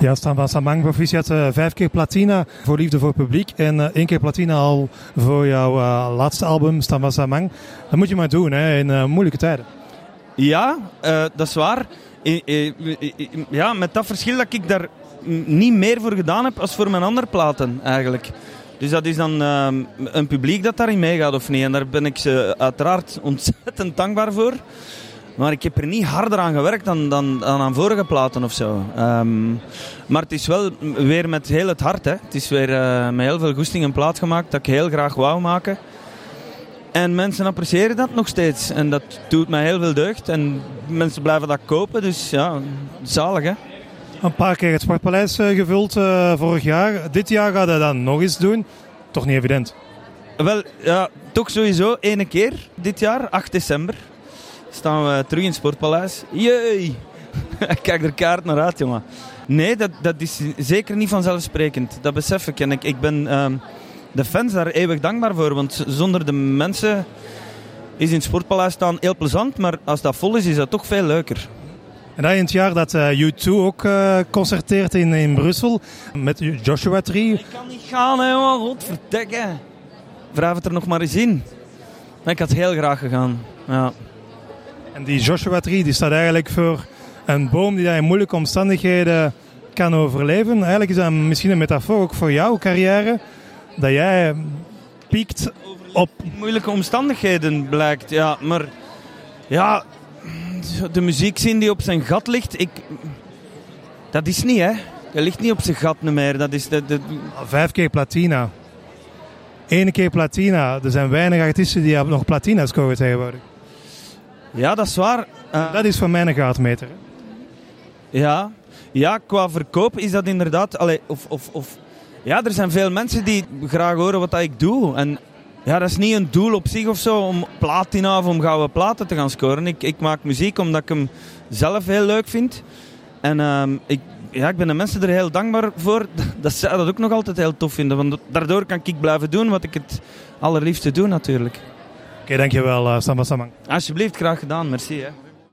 Ja, van Samang, proficiat uh, vijf keer platina voor Liefde voor Publiek. En uh, één keer platina al voor jouw uh, laatste album, van Samang. Dat moet je maar doen hè, in moeilijke tijden. Ja, dat is waar. ja, met dat verschil dat ik daar niet meer voor gedaan heb als voor mijn andere platen eigenlijk. Dus dat is dan een publiek dat daarin meegaat of niet. En daar ben ik ze uiteraard ontzettend dankbaar voor. Maar ik heb er niet harder aan gewerkt dan, dan, dan aan vorige platen of zo. Um, maar het is wel weer met heel het hart. Hè. Het is weer uh, met heel veel goesting een plaat gemaakt dat ik heel graag wou maken. En mensen appreciëren dat nog steeds. En dat doet mij heel veel deugd. En mensen blijven dat kopen. Dus ja, zalig hè. Een paar keer het Sportpaleis uh, gevuld uh, vorig jaar. Dit jaar gaat hij dat nog eens doen. Toch niet evident? Wel, ja, toch sowieso ene keer dit jaar, 8 december staan we terug in het Sportpaleis. Jee! Ik kijk er kaart naar uit, jongen. Nee, dat, dat is zeker niet vanzelfsprekend. Dat besef ik. En ik, ik ben uh, de fans daar eeuwig dankbaar voor. Want zonder de mensen is in het Sportpaleis staan heel plezant. Maar als dat vol is, is dat toch veel leuker. En dat in het jaar dat uh, U2 ook uh, concerteert in, in Brussel met Joshua Tree. Ik kan niet gaan, hè, jongen. Vraag het er nog maar eens in. Ik had heel graag gegaan. Ja. En die Joshua Tree die staat eigenlijk voor een boom die daar in moeilijke omstandigheden kan overleven. Eigenlijk is dat misschien een metafoor ook voor jouw carrière. Dat jij piekt op... Moeilijke omstandigheden blijkt, ja. Maar ja, de muziekzin die op zijn gat ligt, ik... Dat is niet, hè. Dat ligt niet op zijn gat meer. Dat is de, de... Vijf keer platina. Eén keer platina. Er zijn weinig artiesten die nog platina scoren tegenwoordig. Ja, dat is waar. Uh, dat is voor mij een gaatmeter. Ja. ja, qua verkoop is dat inderdaad... Allee, of, of, of, ja, er zijn veel mensen die graag horen wat ik doe. En ja, dat is niet een doel op zich of zo om platina of om gouden platen te gaan scoren. Ik, ik maak muziek omdat ik hem zelf heel leuk vind. En uh, ik, ja, ik ben de mensen er heel dankbaar voor dat zij dat ook nog altijd heel tof vinden. Want daardoor kan ik blijven doen wat ik het allerliefste doe natuurlijk dankjewel uh, Samba Samang. Alsjeblieft, graag gedaan. Merci. Hè.